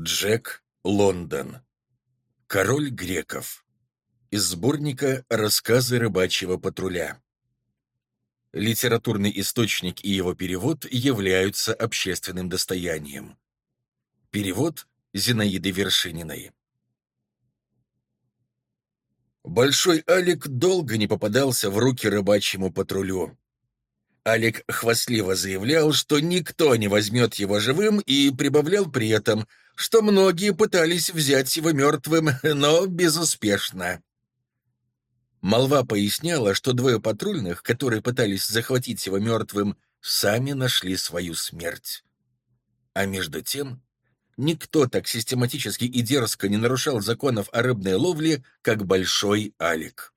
Джек Лондон. Король греков. Из сборника «Рассказы рыбачьего патруля». Литературный источник и его перевод являются общественным достоянием. Перевод Зинаиды Вершининой. Большой Алик долго не попадался в руки рыбачьему патрулю. Алик хвастливо заявлял, что никто не возьмет его живым, и прибавлял при этом, что многие пытались взять его мертвым, но безуспешно. Молва поясняла, что двое патрульных, которые пытались захватить его мертвым, сами нашли свою смерть. А между тем, никто так систематически и дерзко не нарушал законов о рыбной ловле, как Большой Алик.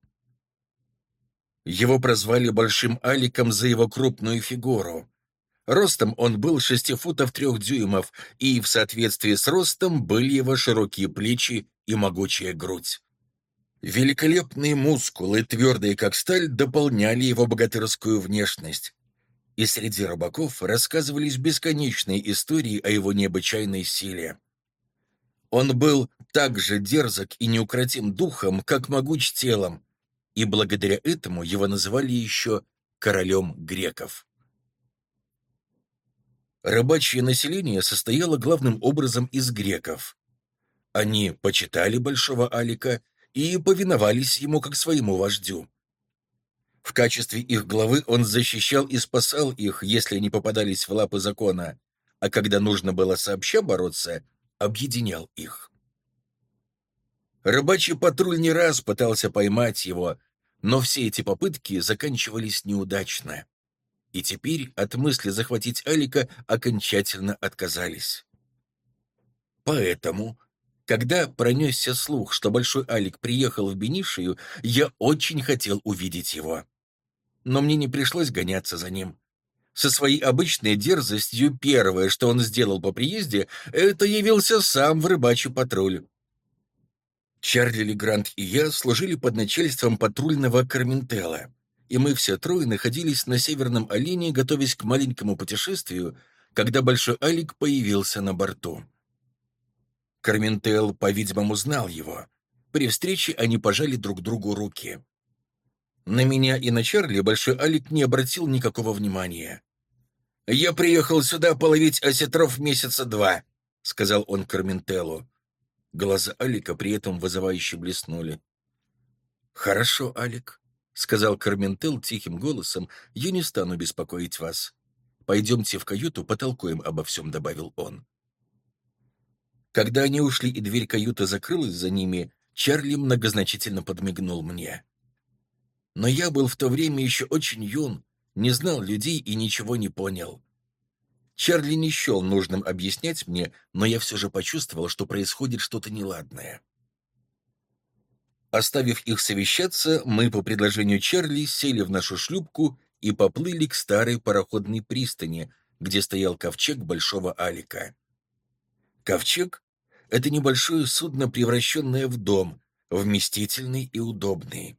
Его прозвали Большим Аликом за его крупную фигуру. Ростом он был шести футов трех дюймов, и в соответствии с ростом были его широкие плечи и могучая грудь. Великолепные мускулы, твердые как сталь, дополняли его богатырскую внешность. И среди рыбаков рассказывались бесконечные истории о его необычайной силе. Он был так же дерзок и неукротим духом, как могуч телом, и благодаря этому его называли еще королем греков. Рыбачье население состояло главным образом из греков. Они почитали Большого Алика и повиновались ему как своему вождю. В качестве их главы он защищал и спасал их, если они попадались в лапы закона, а когда нужно было сообща бороться, объединял их. Рыбачий патруль не раз пытался поймать его, но все эти попытки заканчивались неудачно. И теперь от мысли захватить Алика окончательно отказались. Поэтому, когда пронесся слух, что Большой Алик приехал в Бенишию, я очень хотел увидеть его. Но мне не пришлось гоняться за ним. Со своей обычной дерзостью первое, что он сделал по приезде, это явился сам в рыбачий патруль. Чарли Легрант и я служили под начальством патрульного Карментела, и мы все трое находились на Северном Олене, готовясь к маленькому путешествию, когда Большой Алик появился на борту. Карментел, по-видимому, знал его. При встрече они пожали друг другу руки. На меня и на Чарли Большой Алик не обратил никакого внимания. «Я приехал сюда половить осетров месяца два», — сказал он Карментелу. Глаза Алика при этом вызывающе блеснули. «Хорошо, Алик», — сказал Карментел тихим голосом, — «я не стану беспокоить вас. Пойдемте в каюту, потолкуем обо всем», — добавил он. Когда они ушли и дверь каюты закрылась за ними, Чарли многозначительно подмигнул мне. Но я был в то время еще очень юн, не знал людей и ничего не понял. Чарли не счел нужным объяснять мне, но я все же почувствовал, что происходит что-то неладное. Оставив их совещаться, мы по предложению Чарли сели в нашу шлюпку и поплыли к старой пароходной пристани, где стоял ковчег Большого Алика. Ковчег — это небольшое судно, превращенное в дом, вместительный и удобный.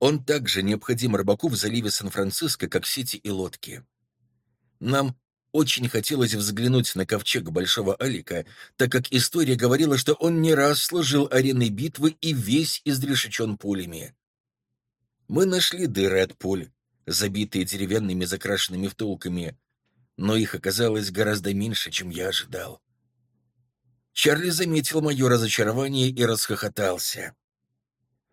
Он также необходим рыбаку в заливе Сан-Франциско, как сети и лодки. Нам очень хотелось взглянуть на ковчег Большого Алика, так как история говорила, что он не раз служил ареной битвы и весь изрешечен пулями. Мы нашли дыры от пуль, забитые деревянными закрашенными втулками, но их оказалось гораздо меньше, чем я ожидал. Чарли заметил мое разочарование и расхохотался.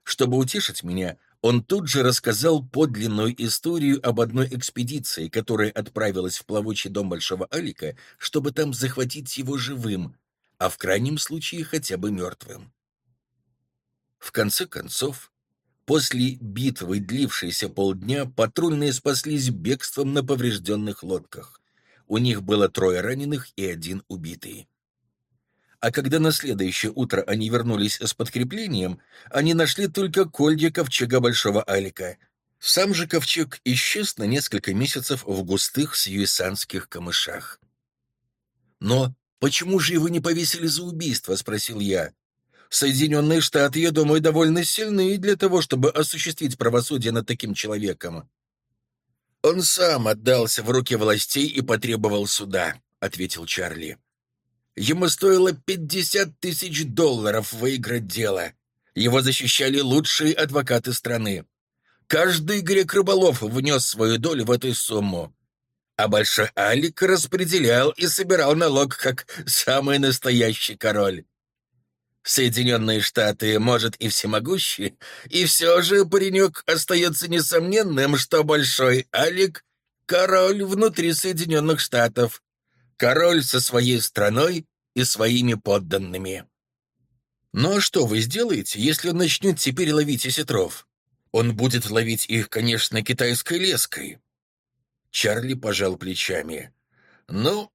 Чтобы утешить меня, он тут же рассказал подлинную историю об одной экспедиции, которая отправилась в плавучий дом Большого Алика, чтобы там захватить его живым, а в крайнем случае хотя бы мертвым. В конце концов, после битвы, длившейся полдня, патрульные спаслись бегством на поврежденных лодках. У них было трое раненых и один убитый а когда на следующее утро они вернулись с подкреплением, они нашли только колья ковчега Большого Алика. Сам же ковчег исчез на несколько месяцев в густых сьюисанских камышах. «Но почему же его не повесили за убийство?» — спросил я. «Соединенные Штаты, я думаю, довольно сильны для того, чтобы осуществить правосудие над таким человеком». «Он сам отдался в руки властей и потребовал суда», — ответил Чарли. Ему стоило 50 тысяч долларов выиграть дело. Его защищали лучшие адвокаты страны. Каждый грек-рыболов внес свою долю в эту сумму. А Большой Алик распределял и собирал налог как самый настоящий король. Соединенные Штаты, может, и всемогущие, и все же паренек остается несомненным, что Большой Алик — король внутри Соединенных Штатов, король со своей страной и своими подданными. Ну а что вы сделаете, если он начнет теперь ловить осетров? Он будет ловить их, конечно, китайской леской. Чарли пожал плечами. «Ну,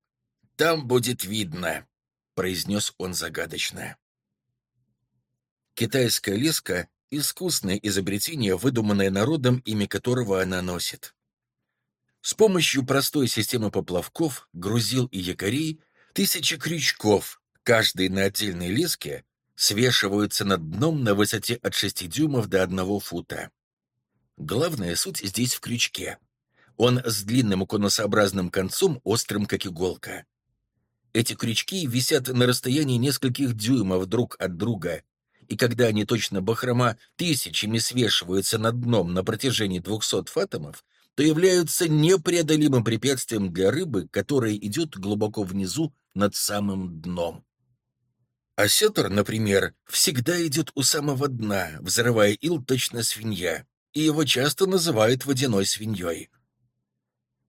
там будет видно», — произнес он загадочно. Китайская леска — искусное изобретение, выдуманное народом, имя которого она носит. С помощью простой системы поплавков, грузил и якорей тысячи крючков, каждый на отдельной леске, свешиваются над дном на высоте от 6 дюймов до 1 фута. Главная суть здесь в крючке. Он с длинным конусообразным концом, острым как иголка. Эти крючки висят на расстоянии нескольких дюймов друг от друга, и когда они точно бахрома тысячами свешиваются над дном на протяжении 200 фатомов, то являются непреодолимым препятствием для рыбы, которая идет глубоко внизу над самым дном. Осетр, например, всегда идет у самого дна, взрывая ил точно свинья, и его часто называют водяной свиньей.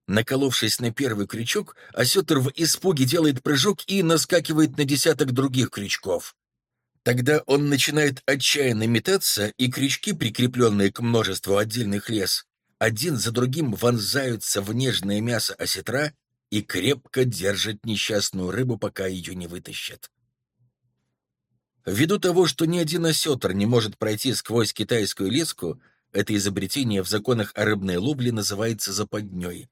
Наколовшись на первый крючок, осетр в испуге делает прыжок и наскакивает на десяток других крючков. Тогда он начинает отчаянно метаться, и крючки, прикрепленные к множеству отдельных лес, один за другим вонзаются в нежное мясо осетра и крепко держат несчастную рыбу, пока ее не вытащат. Ввиду того, что ни один осетр не может пройти сквозь китайскую леску, это изобретение в законах о рыбной ловле называется западней.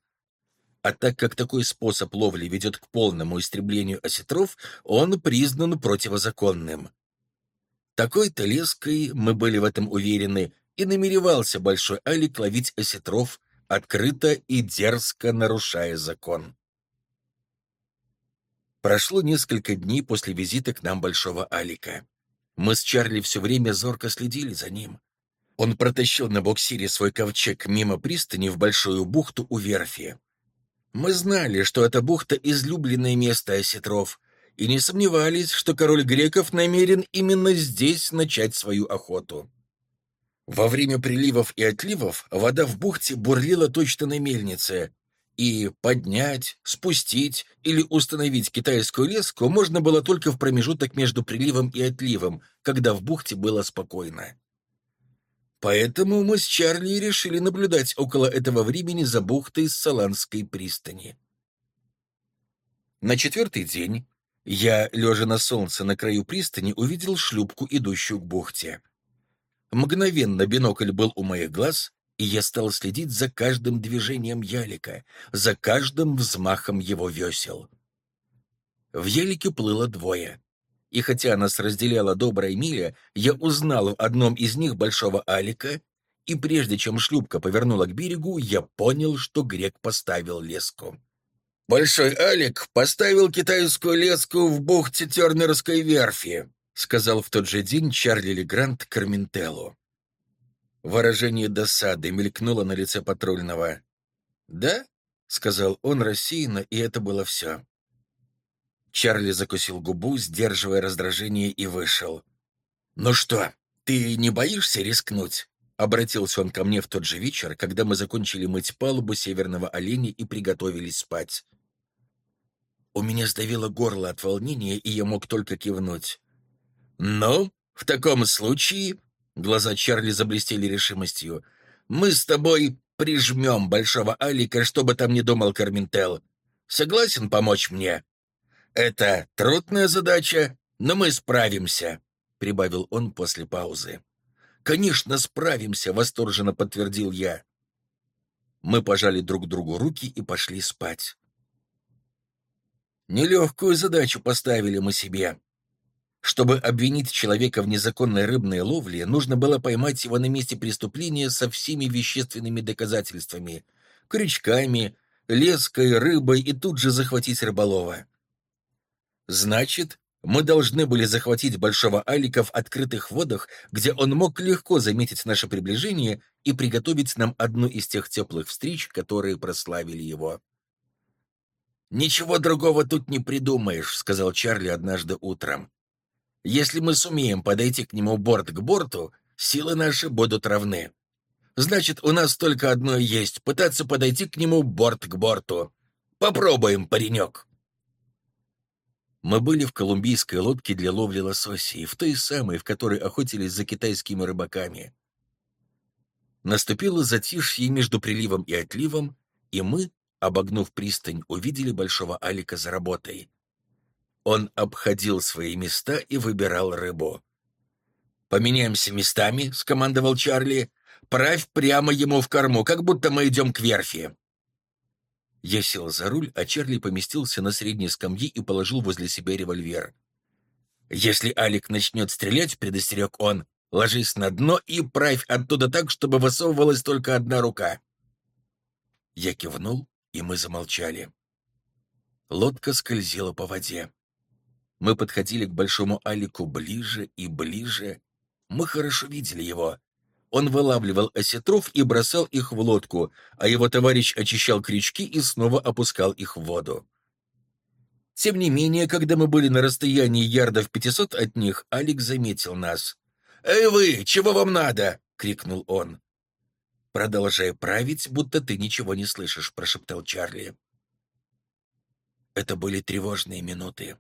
А так как такой способ ловли ведет к полному истреблению осетров, он признан противозаконным. Такой-то леской, мы были в этом уверены, и намеревался Большой Алик ловить осетров, открыто и дерзко нарушая закон. Прошло несколько дней после визита к нам Большого Алика. Мы с Чарли все время зорко следили за ним. Он протащил на буксире свой ковчег мимо пристани в большую бухту у верфи. Мы знали, что эта бухта — излюбленное место осетров, и не сомневались, что король греков намерен именно здесь начать свою охоту. Во время приливов и отливов вода в бухте бурлила точно на мельнице, и поднять, спустить или установить китайскую леску можно было только в промежуток между приливом и отливом, когда в бухте было спокойно. Поэтому мы с Чарли решили наблюдать около этого времени за бухтой с Саланской пристани. На четвертый день я, лежа на солнце на краю пристани, увидел шлюпку, идущую к бухте. Мгновенно бинокль был у моих глаз, и я стал следить за каждым движением ялика, за каждым взмахом его весел. В ялике плыло двое. И хотя нас разделяла добрая миля, я узнал в одном из них большого алика, и прежде чем шлюпка повернула к берегу, я понял, что грек поставил леску. «Большой Алик поставил китайскую леску в бухте Тернерской верфи», сказал в тот же день Чарли Легрант Карментеллу. Выражение досады мелькнуло на лице патрульного. «Да?» — сказал он рассеянно, и это было все. Чарли закусил губу, сдерживая раздражение, и вышел. «Ну что, ты не боишься рискнуть?» Обратился он ко мне в тот же вечер, когда мы закончили мыть палубу северного оленя и приготовились спать. У меня сдавило горло от волнения, и я мог только кивнуть. «Ну, в таком случае...» — глаза Чарли заблестели решимостью. «Мы с тобой прижмем Большого Алика, чтобы там не думал Карментел. Согласен помочь мне?» «Это трудная задача, но мы справимся», — прибавил он после паузы. «Конечно, справимся», — восторженно подтвердил я. Мы пожали друг другу руки и пошли спать. Нелегкую задачу поставили мы себе. Чтобы обвинить человека в незаконной рыбной ловле, нужно было поймать его на месте преступления со всеми вещественными доказательствами — крючками, леской, рыбой и тут же захватить рыболова. Значит, мы должны были захватить Большого Алика в открытых водах, где он мог легко заметить наше приближение и приготовить нам одну из тех теплых встреч, которые прославили его. «Ничего другого тут не придумаешь», — сказал Чарли однажды утром. «Если мы сумеем подойти к нему борт к борту, силы наши будут равны. Значит, у нас только одно есть — пытаться подойти к нему борт к борту. Попробуем, паренек». Мы были в колумбийской лодке для ловли лососей, в той самой, в которой охотились за китайскими рыбаками. Наступило затишье между приливом и отливом, и мы, обогнув пристань, увидели большого Алика за работой. Он обходил свои места и выбирал рыбу. «Поменяемся местами», — скомандовал Чарли. «Правь прямо ему в корму, как будто мы идем к верфи». Я сел за руль, а Чарли поместился на средней скамье и положил возле себя револьвер. «Если Алик начнет стрелять», — предостерег он, — «ложись на дно и правь оттуда так, чтобы высовывалась только одна рука». Я кивнул, и мы замолчали. Лодка скользила по воде. Мы подходили к большому Алику ближе и ближе. Мы хорошо видели его. Он вылавливал осетров и бросал их в лодку, а его товарищ очищал крючки и снова опускал их в воду. Тем не менее, когда мы были на расстоянии ярдов 500 от них, Алик заметил нас. «Эй вы, чего вам надо?» — крикнул он. «Продолжай править, будто ты ничего не слышишь», — прошептал Чарли. Это были тревожные минуты.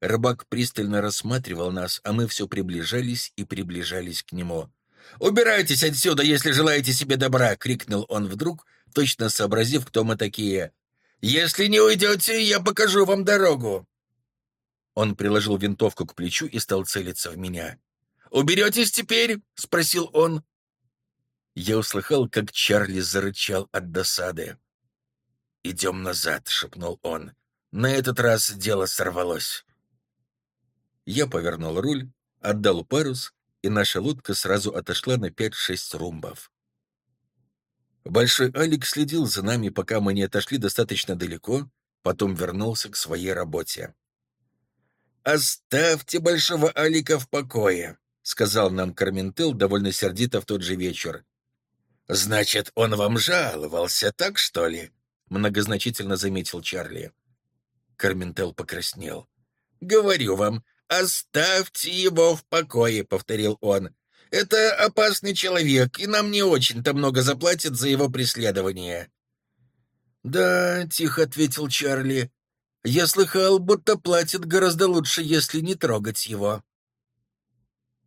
Рыбак пристально рассматривал нас, а мы все приближались и приближались к нему. «Убирайтесь отсюда, если желаете себе добра!» — крикнул он вдруг, точно сообразив, кто мы такие. «Если не уйдете, я покажу вам дорогу!» Он приложил винтовку к плечу и стал целиться в меня. «Уберетесь теперь?» — спросил он. Я услыхал, как Чарли зарычал от досады. «Идем назад», — шепнул он. «На этот раз дело сорвалось». Я повернул руль, отдал парус и наша лодка сразу отошла на 5-6 румбов. Большой Алик следил за нами, пока мы не отошли достаточно далеко, потом вернулся к своей работе. «Оставьте Большого Алика в покое», — сказал нам Карментел довольно сердито в тот же вечер. «Значит, он вам жаловался, так что ли?» — многозначительно заметил Чарли. Карментел покраснел. «Говорю вам, «Оставьте его в покое», — повторил он. «Это опасный человек, и нам не очень-то много заплатят за его преследование». «Да», — тихо ответил Чарли, — «я слыхал, будто платят гораздо лучше, если не трогать его».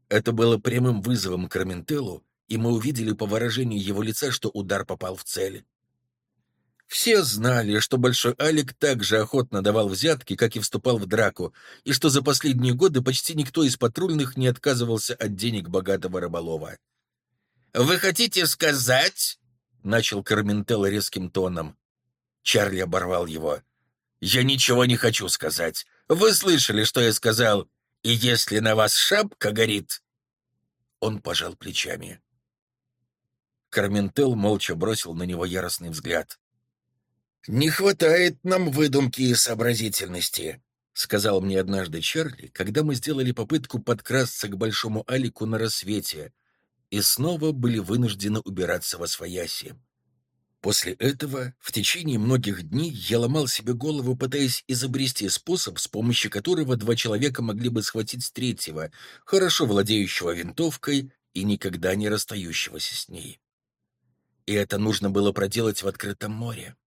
Это было прямым вызовом к Раментеллу, и мы увидели по выражению его лица, что удар попал в цель. Все знали, что Большой Алик так же охотно давал взятки, как и вступал в драку, и что за последние годы почти никто из патрульных не отказывался от денег богатого рыболова. «Вы хотите сказать?» — начал Карментелло резким тоном. Чарли оборвал его. «Я ничего не хочу сказать. Вы слышали, что я сказал? И если на вас шапка горит...» Он пожал плечами. Карментел молча бросил на него яростный взгляд. «Не хватает нам выдумки и сообразительности», — сказал мне однажды Чарли, когда мы сделали попытку подкрасться к Большому Алику на рассвете и снова были вынуждены убираться во свояси. После этого в течение многих дней я ломал себе голову, пытаясь изобрести способ, с помощью которого два человека могли бы схватить третьего, хорошо владеющего винтовкой и никогда не расстающегося с ней. И это нужно было проделать в открытом море.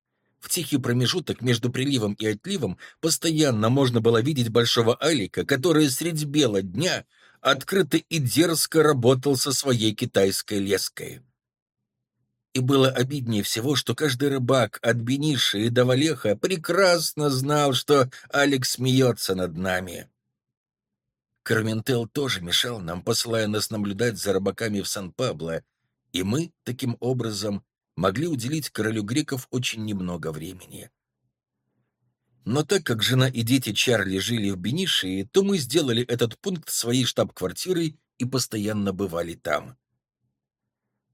В тихий промежуток между приливом и отливом постоянно можно было видеть большого Алика, который средь бела дня открыто и дерзко работал со своей китайской леской. И было обиднее всего, что каждый рыбак от Бениши и до Валеха прекрасно знал, что Алекс смеется над нами. Карментел тоже мешал нам, посылая нас наблюдать за рыбаками в Сан-Пабло, и мы, таким образом, могли уделить королю греков очень немного времени. Но так как жена и дети Чарли жили в Бенишии, то мы сделали этот пункт своей штаб-квартирой и постоянно бывали там.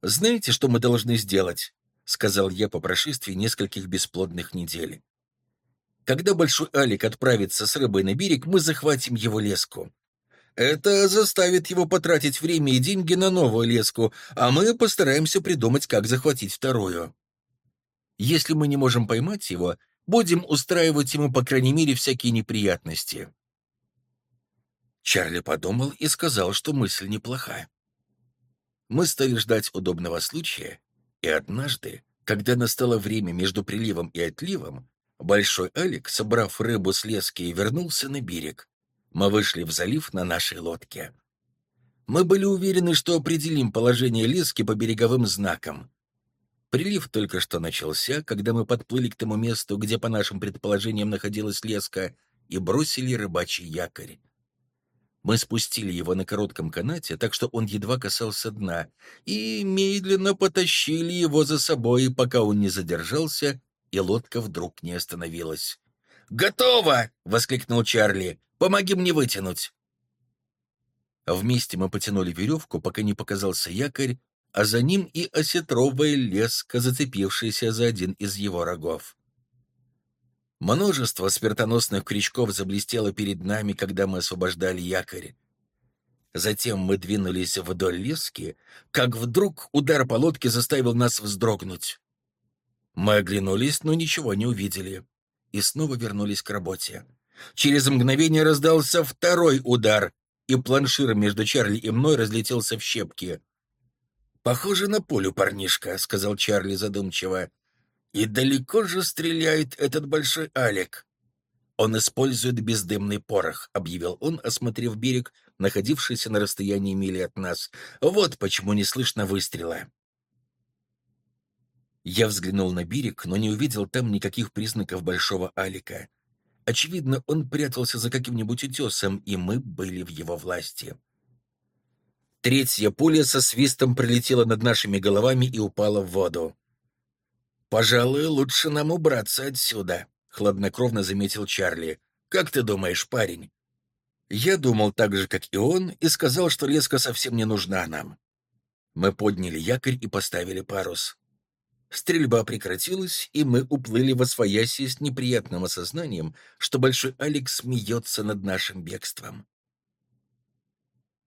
«Знаете, что мы должны сделать?» — сказал я по прошествии нескольких бесплодных недель. Когда Большой Алик отправится с рыбой на берег, мы захватим его леску. Это заставит его потратить время и деньги на новую леску, а мы постараемся придумать, как захватить вторую. Если мы не можем поймать его, будем устраивать ему, по крайней мере, всякие неприятности. Чарли подумал и сказал, что мысль неплоха. Мы стали ждать удобного случая, и однажды, когда настало время между приливом и отливом, Большой Алик, собрав рыбу с лески, вернулся на берег. Мы вышли в залив на нашей лодке. Мы были уверены, что определим положение лески по береговым знакам. Прилив только что начался, когда мы подплыли к тому месту, где, по нашим предположениям, находилась леска, и бросили рыбачий якорь. Мы спустили его на коротком канате, так что он едва касался дна, и медленно потащили его за собой, пока он не задержался, и лодка вдруг не остановилась. «Готово!» — воскликнул Чарли. «Помоги мне вытянуть!» Вместе мы потянули веревку, пока не показался якорь, а за ним и осетровая леска, зацепившаяся за один из его рогов. Множество смертоносных крючков заблестело перед нами, когда мы освобождали якорь. Затем мы двинулись вдоль лески, как вдруг удар по лодке заставил нас вздрогнуть. Мы оглянулись, но ничего не увидели, и снова вернулись к работе. Через мгновение раздался второй удар, и планшир между Чарли и мной разлетелся в щепки. «Похоже на полю, парнишка», — сказал Чарли задумчиво. «И далеко же стреляет этот большой Алек?» «Он использует бездымный порох», — объявил он, осмотрев берег, находившийся на расстоянии мили от нас. «Вот почему не слышно выстрела». Я взглянул на берег, но не увидел там никаких признаков большого Алика. Очевидно, он прятался за каким-нибудь утесом, и мы были в его власти. Третье пуля со свистом пролетела над нашими головами и упала в воду. «Пожалуй, лучше нам убраться отсюда», — хладнокровно заметил Чарли. «Как ты думаешь, парень?» Я думал так же, как и он, и сказал, что леска совсем не нужна нам. Мы подняли якорь и поставили парус. Стрельба прекратилась, и мы уплыли во свояси с неприятным осознанием, что Большой Алекс смеется над нашим бегством.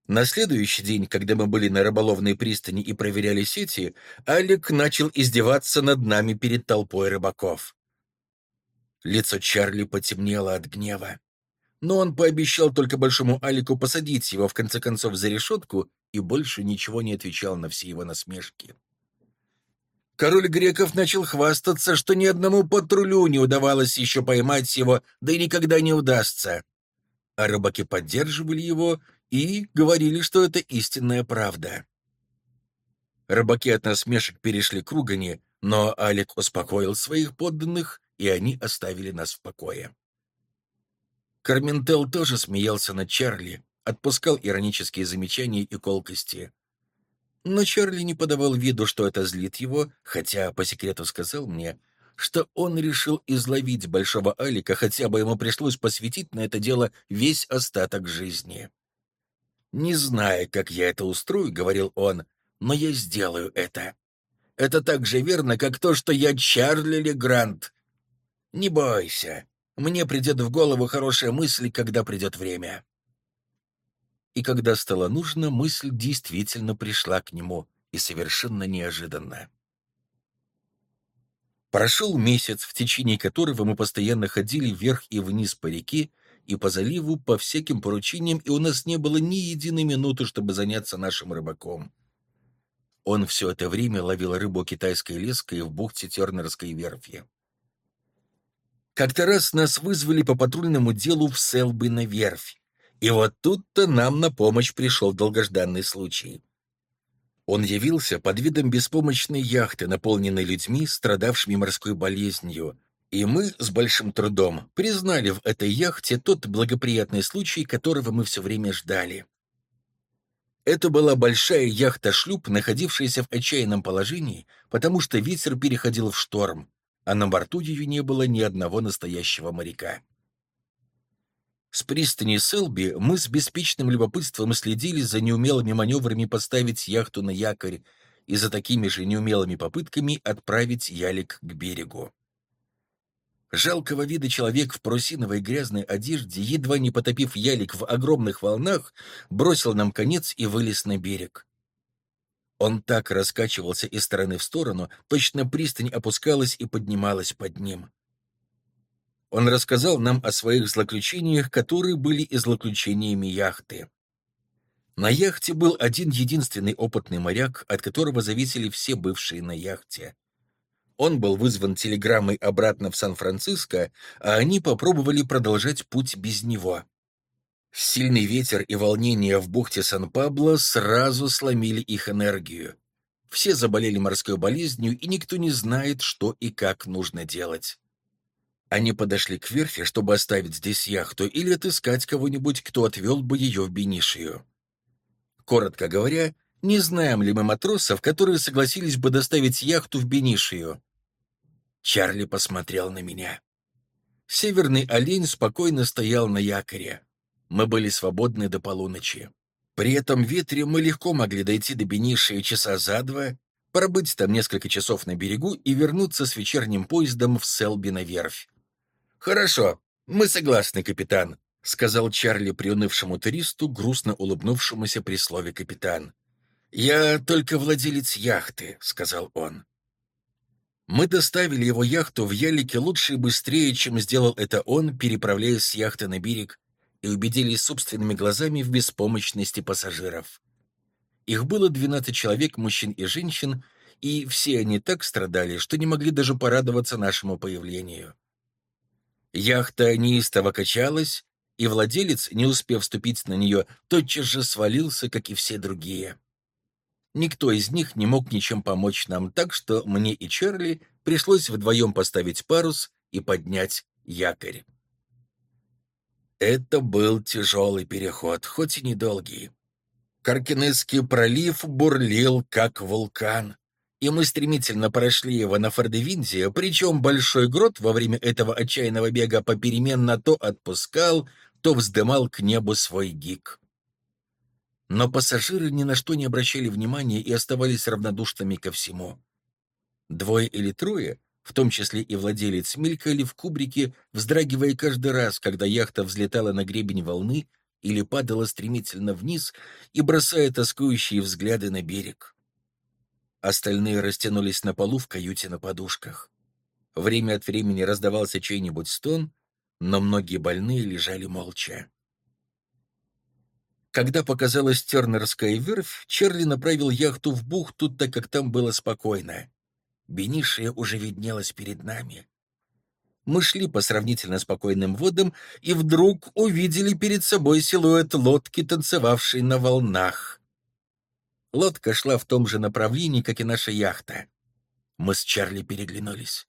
На следующий день, когда мы были на рыболовной пристани и проверяли сети, Алик начал издеваться над нами перед толпой рыбаков. Лицо Чарли потемнело от гнева. Но он пообещал только Большому Алику посадить его, в конце концов, за решетку и больше ничего не отвечал на все его насмешки. Король греков начал хвастаться, что ни одному патрулю не удавалось еще поймать его, да и никогда не удастся. А рыбаки поддерживали его и говорили, что это истинная правда. Рыбаки от насмешек перешли к ругани, но Алик успокоил своих подданных, и они оставили нас в покое. Карментел тоже смеялся над Чарли, отпускал иронические замечания и колкости. Но Чарли не подавал виду, что это злит его, хотя по секрету сказал мне, что он решил изловить Большого Алика, хотя бы ему пришлось посвятить на это дело весь остаток жизни. «Не зная, как я это устрою», — говорил он, — «но я сделаю это. Это так же верно, как то, что я Чарли Легрант. Не бойся, мне придет в голову хорошая мысль, когда придет время» и когда стало нужно, мысль действительно пришла к нему, и совершенно неожиданно. Прошел месяц, в течение которого мы постоянно ходили вверх и вниз по реке и по заливу по всяким поручениям, и у нас не было ни единой минуты, чтобы заняться нашим рыбаком. Он все это время ловил рыбу китайской леской в бухте Тернерской верфи. Как-то раз нас вызвали по патрульному делу в Селби на верфь, и вот тут-то нам на помощь пришел долгожданный случай. Он явился под видом беспомощной яхты, наполненной людьми, страдавшими морской болезнью, и мы с большим трудом признали в этой яхте тот благоприятный случай, которого мы все время ждали. Это была большая яхта-шлюп, находившаяся в отчаянном положении, потому что ветер переходил в шторм, а на борту ее не было ни одного настоящего моряка. С пристани Селби мы с беспечным любопытством следили за неумелыми маневрами поставить яхту на якорь и за такими же неумелыми попытками отправить ялик к берегу. Жалкого вида человек в парусиновой грязной одежде, едва не потопив ялик в огромных волнах, бросил нам конец и вылез на берег. Он так раскачивался из стороны в сторону, точно пристань опускалась и поднималась под ним. Он рассказал нам о своих злоключениях, которые были и злоключениями яхты. На яхте был один единственный опытный моряк, от которого зависели все бывшие на яхте. Он был вызван телеграммой обратно в Сан-Франциско, а они попробовали продолжать путь без него. Сильный ветер и волнение в бухте Сан-Пабло сразу сломили их энергию. Все заболели морской болезнью, и никто не знает, что и как нужно делать. Они подошли к верфи, чтобы оставить здесь яхту или отыскать кого-нибудь, кто отвел бы ее в Бенишию. Коротко говоря, не знаем ли мы матросов, которые согласились бы доставить яхту в Бенишию. Чарли посмотрел на меня. Северный олень спокойно стоял на якоре. Мы были свободны до полуночи. При этом ветре мы легко могли дойти до Бениши часа за два, пробыть там несколько часов на берегу и вернуться с вечерним поездом в Селби на верфь. «Хорошо, мы согласны, капитан», — сказал Чарли приунывшему туристу, грустно улыбнувшемуся при слове «капитан». «Я только владелец яхты», — сказал он. Мы доставили его яхту в Ялике лучше и быстрее, чем сделал это он, переправляясь с яхты на берег и убедились собственными глазами в беспомощности пассажиров. Их было 12 человек, мужчин и женщин, и все они так страдали, что не могли даже порадоваться нашему появлению. Яхта неистово качалась, и владелец, не успев вступить на нее, тотчас же свалился, как и все другие. Никто из них не мог ничем помочь нам, так что мне и Чарли пришлось вдвоем поставить парус и поднять якорь. Это был тяжелый переход, хоть и недолгий. Каркинесский пролив бурлил, как вулкан, и мы стремительно прошли его на Фордевинде, причем Большой Грот во время этого отчаянного бега попеременно то отпускал, то вздымал к небу свой гик. Но пассажиры ни на что не обращали внимания и оставались равнодушными ко всему. Двое или трое в том числе и владелец, мелькали в кубрике, вздрагивая каждый раз, когда яхта взлетала на гребень волны или падала стремительно вниз и бросая тоскующие взгляды на берег. Остальные растянулись на полу в каюте на подушках. Время от времени раздавался чей-нибудь стон, но многие больные лежали молча. Когда показалась Тернерская верфь, Чарли направил яхту в бухту, так как там было спокойно. Бенишия уже виднелась перед нами. Мы шли по сравнительно спокойным водам и вдруг увидели перед собой силуэт лодки, танцевавшей на волнах. Лодка шла в том же направлении, как и наша яхта. Мы с Чарли переглянулись.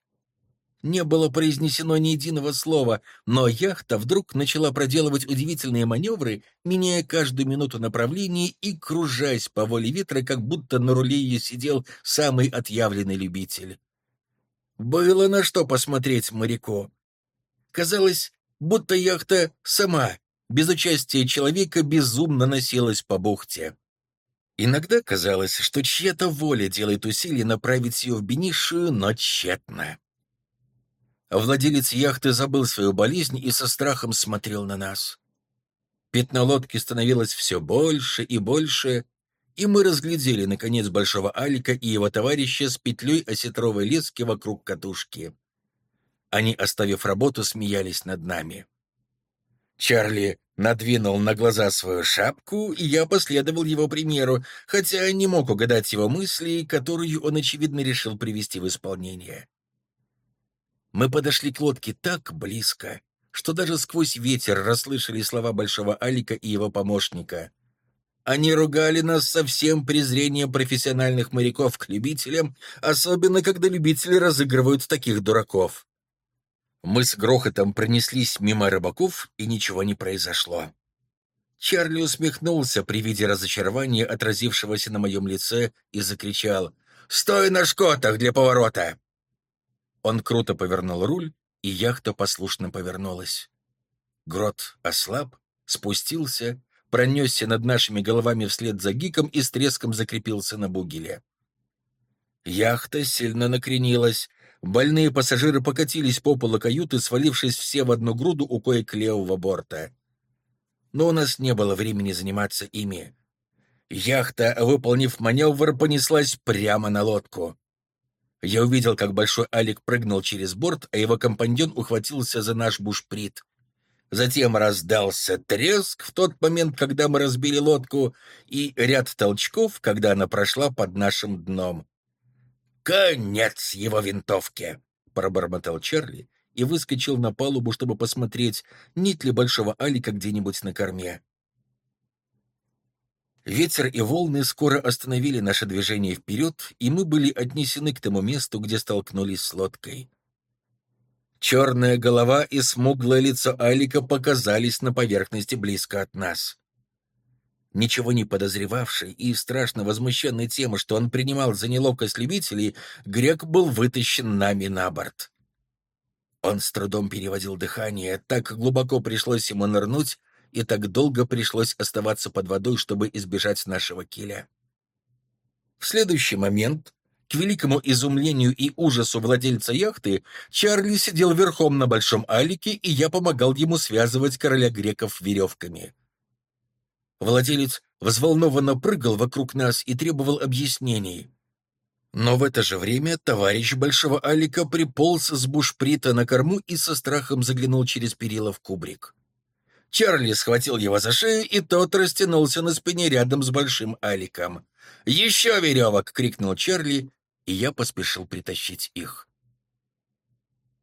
Не было произнесено ни единого слова, но яхта вдруг начала проделывать удивительные маневры, меняя каждую минуту направление и кружась по воле ветра, как будто на руле ее сидел самый отъявленный любитель. Было на что посмотреть моряку. Казалось, будто яхта сама, без участия человека, безумно носилась по бухте. Иногда казалось, что чья-то воля делает усилие направить ее в Бенишию, но тщетно. Владелец яхты забыл свою болезнь и со страхом смотрел на нас. Пятно лодки становилось все больше и больше, и мы разглядели, наконец, Большого Алика и его товарища с петлей осетровой лески вокруг катушки. Они, оставив работу, смеялись над нами. Чарли надвинул на глаза свою шапку, и я последовал его примеру, хотя не мог угадать его мысли, которую он, очевидно, решил привести в исполнение. Мы подошли к лодке так близко, что даже сквозь ветер расслышали слова Большого Алика и его помощника. Они ругали нас со всем презрением профессиональных моряков к любителям, особенно когда любители разыгрывают таких дураков. Мы с грохотом пронеслись мимо рыбаков, и ничего не произошло. Чарли усмехнулся при виде разочарования, отразившегося на моем лице, и закричал «Стой на шкотах для поворота!» Он круто повернул руль, и яхта послушно повернулась. Грот ослаб, спустился, пронесся над нашими головами вслед за гиком и с треском закрепился на бугеле. Яхта сильно накренилась, Больные пассажиры покатились по полу каюты, свалившись все в одну груду у коек левого борта. Но у нас не было времени заниматься ими. Яхта, выполнив маневр, понеслась прямо на лодку. Я увидел, как большой Алик прыгнул через борт, а его компаньон ухватился за наш бушприт. Затем раздался треск в тот момент, когда мы разбили лодку, и ряд толчков, когда она прошла под нашим дном. «Конец его винтовке!» — пробормотал Чарли и выскочил на палубу, чтобы посмотреть, нет ли большого Алика где-нибудь на корме. Ветер и волны скоро остановили наше движение вперед, и мы были отнесены к тому месту, где столкнулись с лодкой. Черная голова и смуглое лицо Алика показались на поверхности близко от нас. Ничего не подозревавший и страшно возмущенный тем, что он принимал за неловкость любителей, грек был вытащен нами на борт. Он с трудом переводил дыхание, так глубоко пришлось ему нырнуть, и так долго пришлось оставаться под водой, чтобы избежать нашего киля. В следующий момент к великому изумлению и ужасу владельца яхты, Чарли сидел верхом на большом алике, и я помогал ему связывать короля греков веревками. Владелец взволнованно прыгал вокруг нас и требовал объяснений. Но в это же время товарищ Большого Алика приполз с бушприта на корму и со страхом заглянул через перила в кубрик. Чарли схватил его за шею, и тот растянулся на спине рядом с Большим Аликом. «Еще веревок!» — крикнул Чарли, и я поспешил притащить их.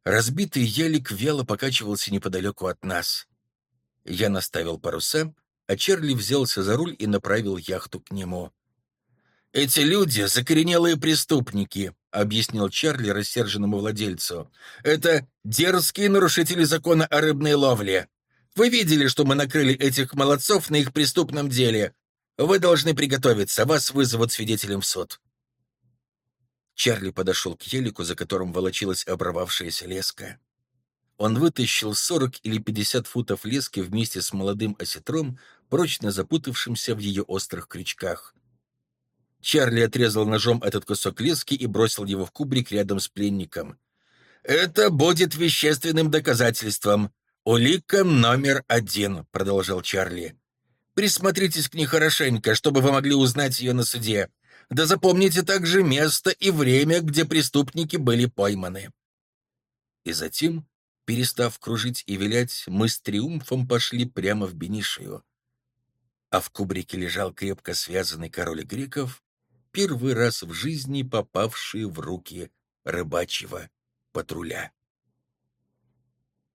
Разбитый ялик вяло покачивался неподалеку от нас. Я наставил паруса, а Чарли взялся за руль и направил яхту к нему. «Эти люди — закоренелые преступники», — объяснил Чарли рассерженному владельцу. «Это дерзкие нарушители закона о рыбной ловле. Вы видели, что мы накрыли этих молодцов на их преступном деле. Вы должны приготовиться, вас вызовут свидетелем в суд». Чарли подошел к елику, за которым волочилась оборвавшаяся леска. Он вытащил 40 или 50 футов лески вместе с молодым осетром, прочно запутавшимся в ее острых крючках. Чарли отрезал ножом этот кусок лески и бросил его в кубрик рядом с пленником. «Это будет вещественным доказательством. Улика номер один», — продолжал Чарли. «Присмотритесь к ней хорошенько, чтобы вы могли узнать ее на суде. Да запомните также место и время, где преступники были пойманы». И затем, перестав кружить и вилять, мы с триумфом пошли прямо в Бенишию. А в кубрике лежал крепко связанный король греков, первый раз в жизни попавший в руки рыбачьего патруля.